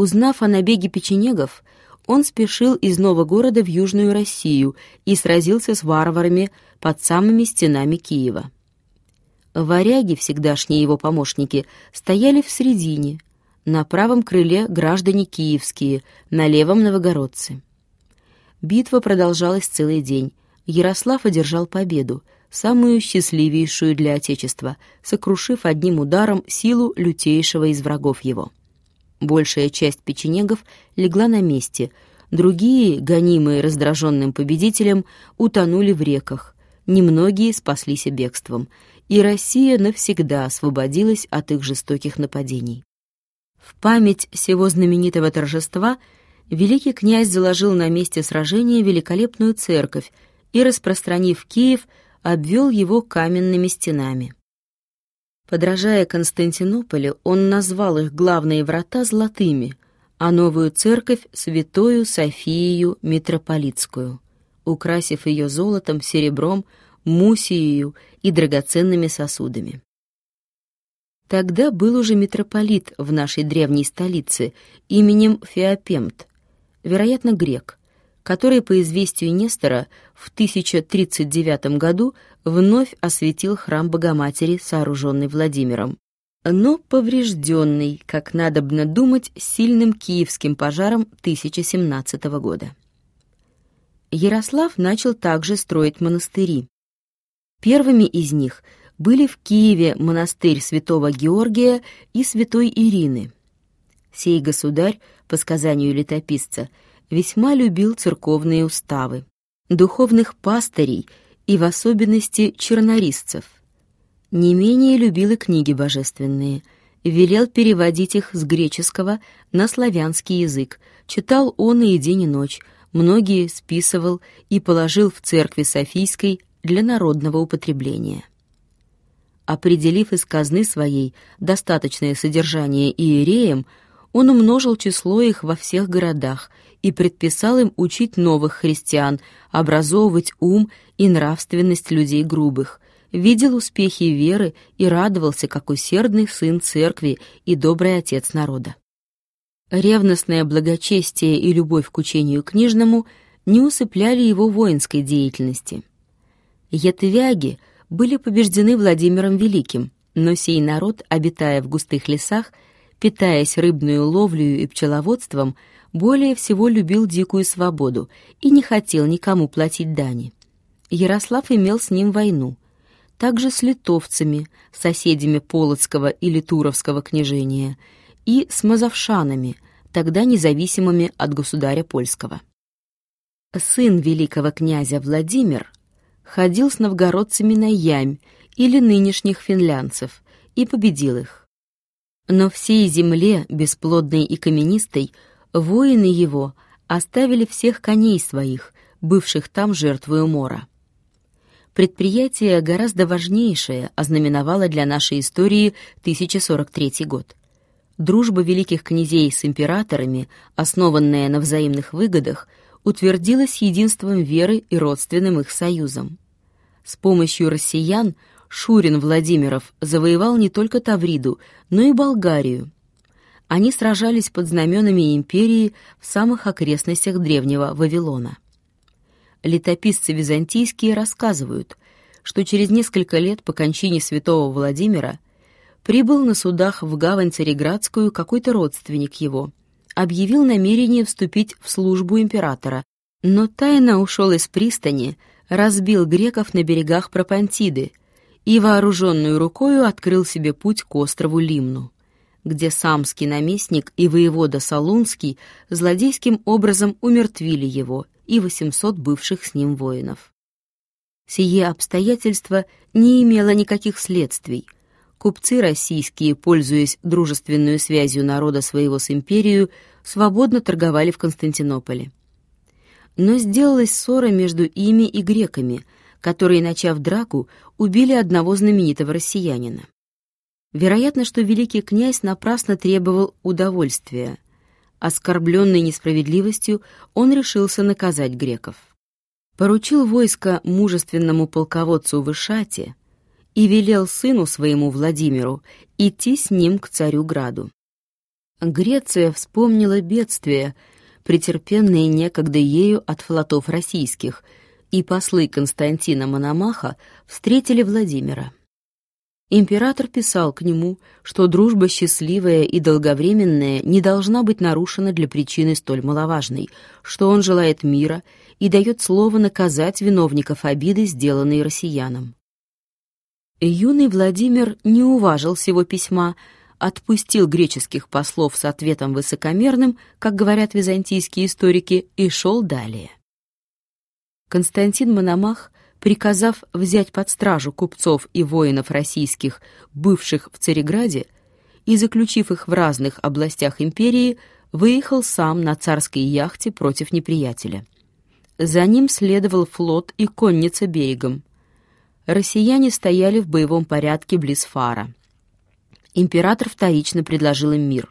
Узнав о набеге печенегов, он спешил из нового города в Южную Россию и сразился с варварами под самыми стенами Киева. Варяги, всегдашние его помощники, стояли в середине, на правом крыле граждане киевские, на левом новогородцы. Битва продолжалась целый день. Ярослав одержал победу, самую счастливейшую для Отечества, сокрушив одним ударом силу лютейшего из врагов его. Большая часть печенегов легла на месте, другие, гонимые раздраженным победителем, утонули в реках, немногие спаслись бегством, и Россия навсегда освободилась от их жестоких нападений. В память всего знаменитого торжества великий князь заложил на месте сражения великолепную церковь и, распространив Киев, обвел его каменными стенами. Подражая Константинополю, он назвал их главные врата золотыми, а новую церковь — святою Софию Митрополитскую, украсив ее золотом, серебром, мусией и драгоценными сосудами. Тогда был уже митрополит в нашей древней столице именем Феопемт, вероятно, грек, который, по известию Нестора, в 1039 году вновь осветил храм Богоматери, сооруженный Владимиром, но поврежденный, как надобно думать, сильным киевским пожаром 1017 года. Ярослав начал также строить монастыри. Первыми из них были в Киеве монастырь святого Георгия и святой Ирины. Сей государь, по сказанию летописца, весьма любил церковные уставы, духовных пастырей и в особенности чернорисцев. Не менее любил и книги божественные, велел переводить их с греческого на славянский язык, читал он и день и ночь, многие списывал и положил в церкви Софийской для народного употребления. Определив из казны своей достаточное содержание иереям, он умножил число их во всех городах и предписал им учить новых христиан, образовывать ум и нравственность людей грубых, видел успехи веры и радовался, как усердный сын церкви и добрый отец народа. Ревностное благочестие и любовь к учению книжному не усыпляли его воинской деятельности. Ятвяги были побеждены Владимиром Великим, но сей народ, обитая в густых лесах, питаясь рыбную ловлею и пчеловодством, более всего любил дикую свободу и не хотел никому платить дани. Ярослав имел с ним войну, также с литовцами, соседями Полоцкого или Туровского княжения, и с мазовшанами, тогда независимыми от государя польского. Сын великого князя Владимир ходил с новгородцами на Ямь или нынешних финлянцев и победил их. Но всей земле, бесплодной и каменистой, воины его оставили всех коней своих, бывших там жертвою мора. Предприятие гораздо важнейшее ознаменовало для нашей истории 1043 год. Дружба великих князей с императорами, основанная на взаимных выгодах, утвердилась единством веры и родственным их союзом. С помощью россиян Шурин Владимиров завоевал не только Тавриду, но и Болгарию. Они сражались под знаменами империи в самых окрестностях древнего Вавилона. Летописцы византийские рассказывают, что через несколько лет по кончине святого Владимира прибыл на судах в гавань Цареградскую какой-то родственник его, объявил намерение вступить в службу императора, но тайно ушел из пристани, разбил греков на берегах Пропантиды, и вооруженную рукою открыл себе путь к острову Лимну, где самский наместник и воевода Салунский злодейским образом умертвили его и 800 бывших с ним воинов. Сие обстоятельство не имело никаких следствий. Купцы российские, пользуясь дружественной связью народа своего с империей, свободно торговали в Константинополе. Но сделалась ссора между ими и греками – которые, начав драку, убили одного знаменитого россиянина. Вероятно, что великий князь напрасно требовал удовольствия. Оскорбленный несправедливостью, он решился наказать греков. Поручил войско мужественному полководцу Вышате и велел сыну своему Владимиру идти с ним к царю Граду. Греция вспомнила бедствия, претерпенные некогда ею от флотов российских, и послы Константина Мономаха встретили Владимира. Император писал к нему, что дружба счастливая и долговременная не должна быть нарушена для причины столь маловажной, что он желает мира и дает слово наказать виновников обиды, сделанной россиянам. Юный Владимир не уважил всего письма, отпустил греческих послов с ответом высокомерным, как говорят византийские историки, и шел далее. Константин Мономах, приказав взять под стражу купцов и воинов российских, бывших в Цареграде, и заключив их в разных областях империи, выехал сам на царской яхте против неприятеля. За ним следовал флот и конница берегом. Россияне стояли в боевом порядке близ фара. Император вторично предложил им мир.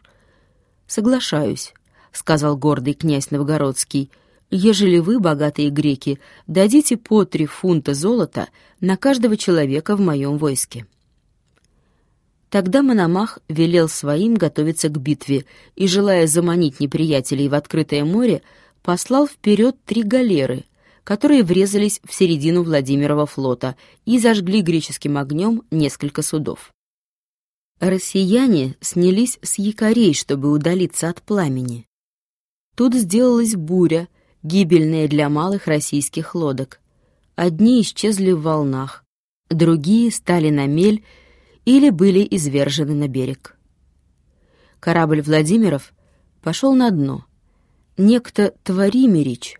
«Соглашаюсь», — сказал гордый князь Новгородский, «ежели вы, богатые греки, дадите по три фунта золота на каждого человека в моем войске». Тогда Мономах велел своим готовиться к битве и, желая заманить неприятелей в открытое море, послал вперед три галеры, которые врезались в середину Владимирова флота и зажгли греческим огнем несколько судов. Россияне снялись с якорей, чтобы удалиться от пламени. Тут сделалась буря, гибельная для малых российских лодок. Одни исчезли в волнах, другие стали на мель или были извержены на берег. Корабль Владимиров пошел на дно — Некто Творимерич,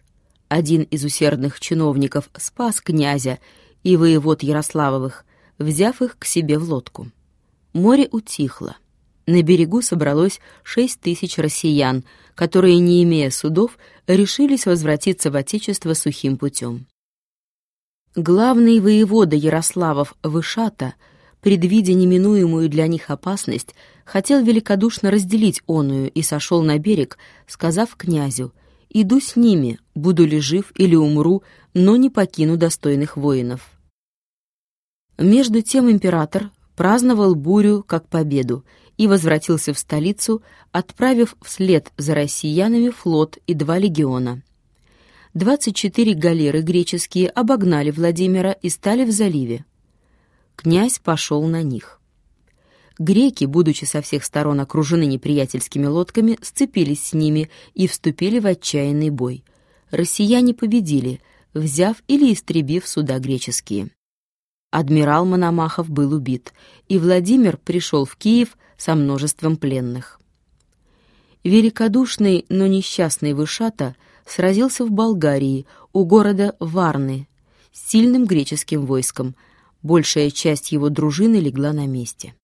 один из усердных чиновников, спас князя и воевод Ярославовых, взяв их к себе в лодку. Море утихло. На берегу собралось шесть тысяч россиян, которые, не имея судов, решились возвратиться в Отечество сухим путем. Главный воевода Ярославов Вышата, предвидя неминуемую для них опасность, хотел великодушно разделить оную и сошел на берег, сказав князю, «Иду с ними, буду ли жив или умру, но не покину достойных воинов». Между тем император праздновал бурю как победу и возвратился в столицу, отправив вслед за россиянами флот и два легиона. 24 галеры греческие обогнали Владимира и стали в заливе. Князь пошел на них. Греки, будучи со всех сторон окружены неприятельскими лодками, сцепились с ними и вступили в отчаянный бой. Россияне победили, взяв или истребив суда греческие. Адмирал Мономахов был убит, и Владимир пришел в Киев со множеством пленных. Великодушный, но несчастный Вышата сразился в Болгарии у города Варны с сильным греческим войском. Большая часть его дружины легла на месте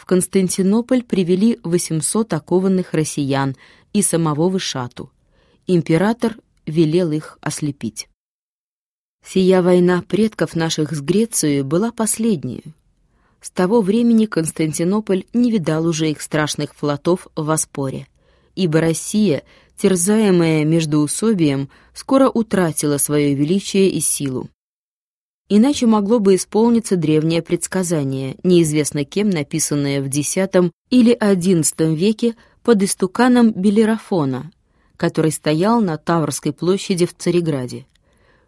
в Константинополь привели 800 окованных россиян и самого Вышату. Император велел их ослепить. Сия война предков наших с Грецией была последней. С того времени Константинополь не видал уже их страшных флотов в Воспоре, ибо Россия, терзаемая междоусобием, скоро утратила свое величие и силу. Иначе могло бы исполниться древнее предсказание, неизвестно кем написанное в X или XI веке под истуканом Белерафона, который стоял на Таврской площади в Цареграде,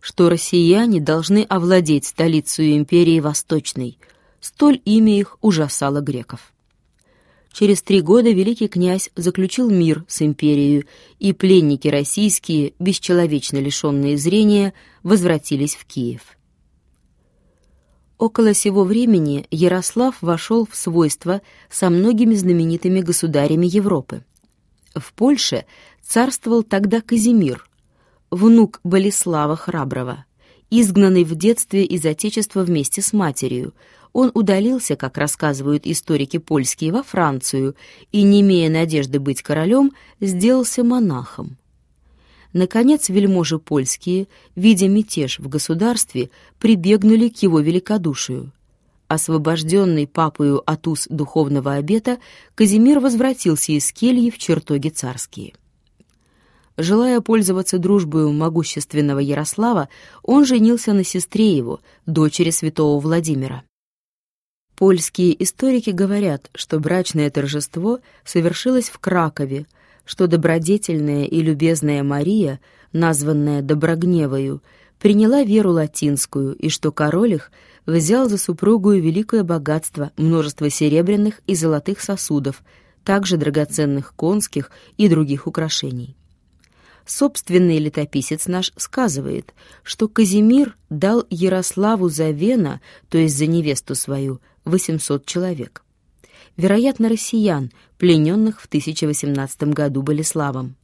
что россияне должны овладеть столицей империи Восточной, столь имя их ужасало греков. Через три года великий князь заключил мир с империей, и пленники российские, бесчеловечно лишенные зрения, возвратились в Киев. Около сего времени Ярослав вошел в свойство со многими знаменитыми государями Европы. В Польше царствовал тогда Казимир, внук Болеслава Храброго. Изгнанный в детстве из Отечества вместе с матерью, он удалился, как рассказывают историки польские, во Францию и, не имея надежды быть королем, сделался монахом. Наконец, вельможи польские, видя мятеж в государстве, прибегнули к его великодушию. Освобожденный папою от уз духовного обета, Казимир возвратился из кельи в чертоги царские. Желая пользоваться дружбой могущественного Ярослава, он женился на сестре его, дочери святого Владимира. Польские историки говорят, что брачное торжество совершилось в Кракове, что добродетельная и любезная Мария, названная Доброгневою, приняла веру латинскую, и что король их взял за супругу великое богатство, множество серебряных и золотых сосудов, также драгоценных конских и других украшений. Собственный летописец наш сказывает, что Казимир дал Ярославу за Вена, то есть за невесту свою, 800 человек. Вероятно, россиян, плененных в 1018 году Болеславом.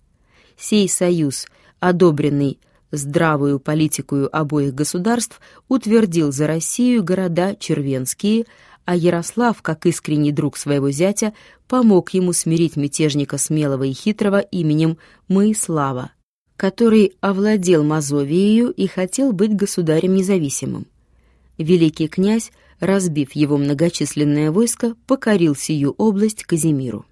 Сей союз, одобренный здравую политику обоих государств, утвердил за Россию города Червенские, а Ярослав, как искренний друг своего зятя, помог ему смирить мятежника смелого и хитрого именем Моислава, который овладел Мазовией и хотел быть государем независимым. Великий князь, разбив его многочисленное войско, покорил сию область Казимиру.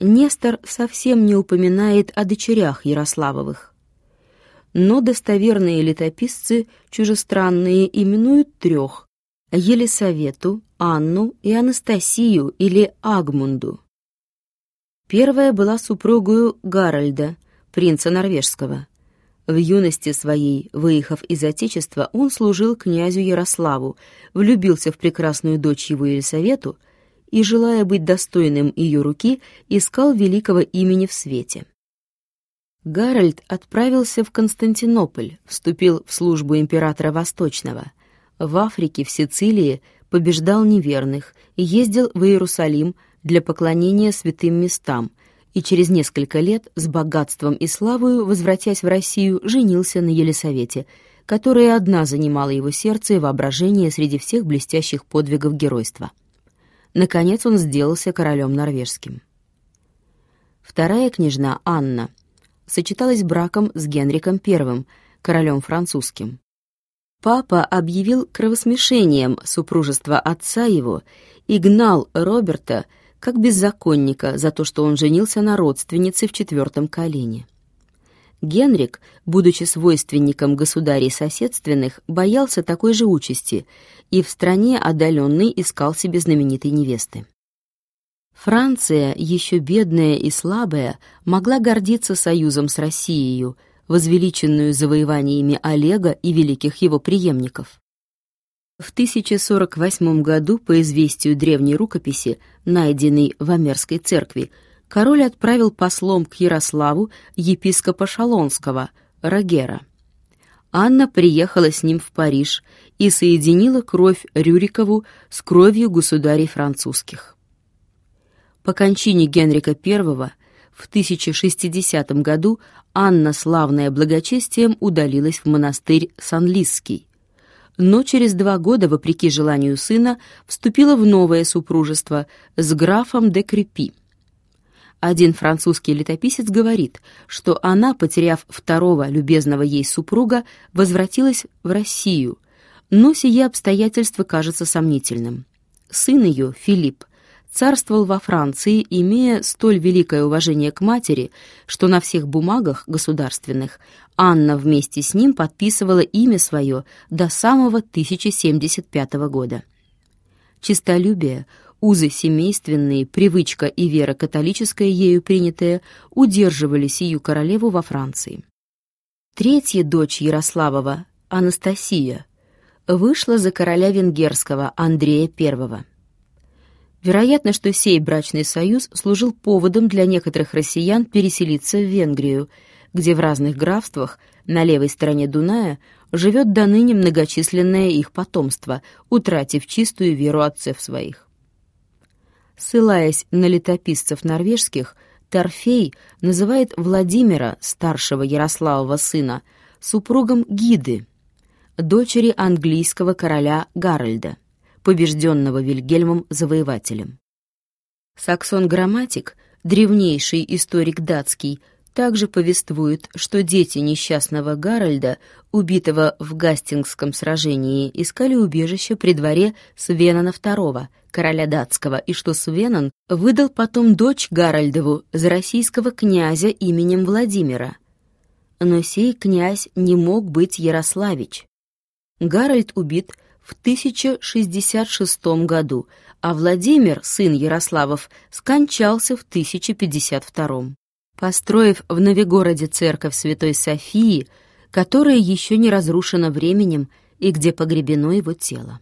Нестор совсем не упоминает о дочерях Ярославовых. Но достоверные летописцы чужестранные именуют трех Елисавету, Анну и Анастасию или Агмунду. Первая была супругою Гарольда, принца норвежского. В юности своей, выехав из Отечества, он служил князю Ярославу, влюбился в прекрасную дочь его Елисавету и, желая быть достойным ее руки, искал великого имени в свете. Гарольд отправился в Константинополь, вступил в службу императора Восточного. В Африке, в Сицилии побеждал неверных и ездил в Иерусалим для поклонения святым местам, и через несколько лет с богатством и славою, возвратясь в Россию, женился на Елисавете, которая одна занимала его сердце и воображение среди всех блестящих подвигов геройства. Наконец он сделался королем норвежским. Вторая княжна, Анна, сочеталась браком с Генриком I, королем французским. Папа объявил кровосмешением супружество отца его и гнал Роберта как беззаконника за то, что он женился на родственнице в четвертом колене. Генрик, будучи свойственником государей соседственных, боялся такой же участи и в стране отдаленной искал себе знаменитой невесты. Франция, еще бедная и слабая, могла гордиться союзом с Россией, возвеличенную завоеваниями Олега и великих его преемников. В 1048 году, по известию древней рукописи, найденной в Амерской церкви, король отправил послом к Ярославу епископа Шалонского, Рагера. Анна приехала с ним в Париж и соединила кровь Рюрикову с кровью государей французских. По кончине Генрика I в 1060 году Анна, славная благочестием, удалилась в монастырь Санлисский. Но через два года, вопреки желанию сына, вступила в новое супружество с графом де Крепи. Один французский летописец говорит, что она, потеряв второго любезного ей супруга, возвратилась в Россию, но сие обстоятельство кажется сомнительным. Сын ее, Филипп, царствовал во Франции, имея столь великое уважение к матери, что на всех бумагах государственных Анна вместе с ним подписывала имя свое до самого 1075 года. Чистолюбие, узы семейственные, привычка и вера католическая ею принятая удерживали сию королеву во Франции. Третья дочь Ярославова, Анастасия, вышла за короля венгерского Андрея I. Вероятно, что сей брачный союз служил поводом для некоторых россиян переселиться в Венгрию, где в разных графствах на левой стороне Дуная живет до ныне многочисленное их потомство, утратив чистую веру отцев своих. Ссылаясь на летописцев норвежских, Торфей называет Владимира, старшего Ярославова сына, супругом Гиды, дочери английского короля Гарольда побежденного Вильгельмом Завоевателем. Саксон-грамматик, древнейший историк датский, также повествует, что дети несчастного Гарольда, убитого в Гастингском сражении, искали убежище при дворе Свенана II, короля датского, и что Свенан выдал потом дочь Гарольдову за российского князя именем Владимира. Но сей князь не мог быть Ярославич. Гарольд убит в 1066 году, а Владимир, сын Ярославов, скончался в 1052. Построив в Новигороде церковь Святой Софии, которая еще не разрушена временем и где погребено его тело.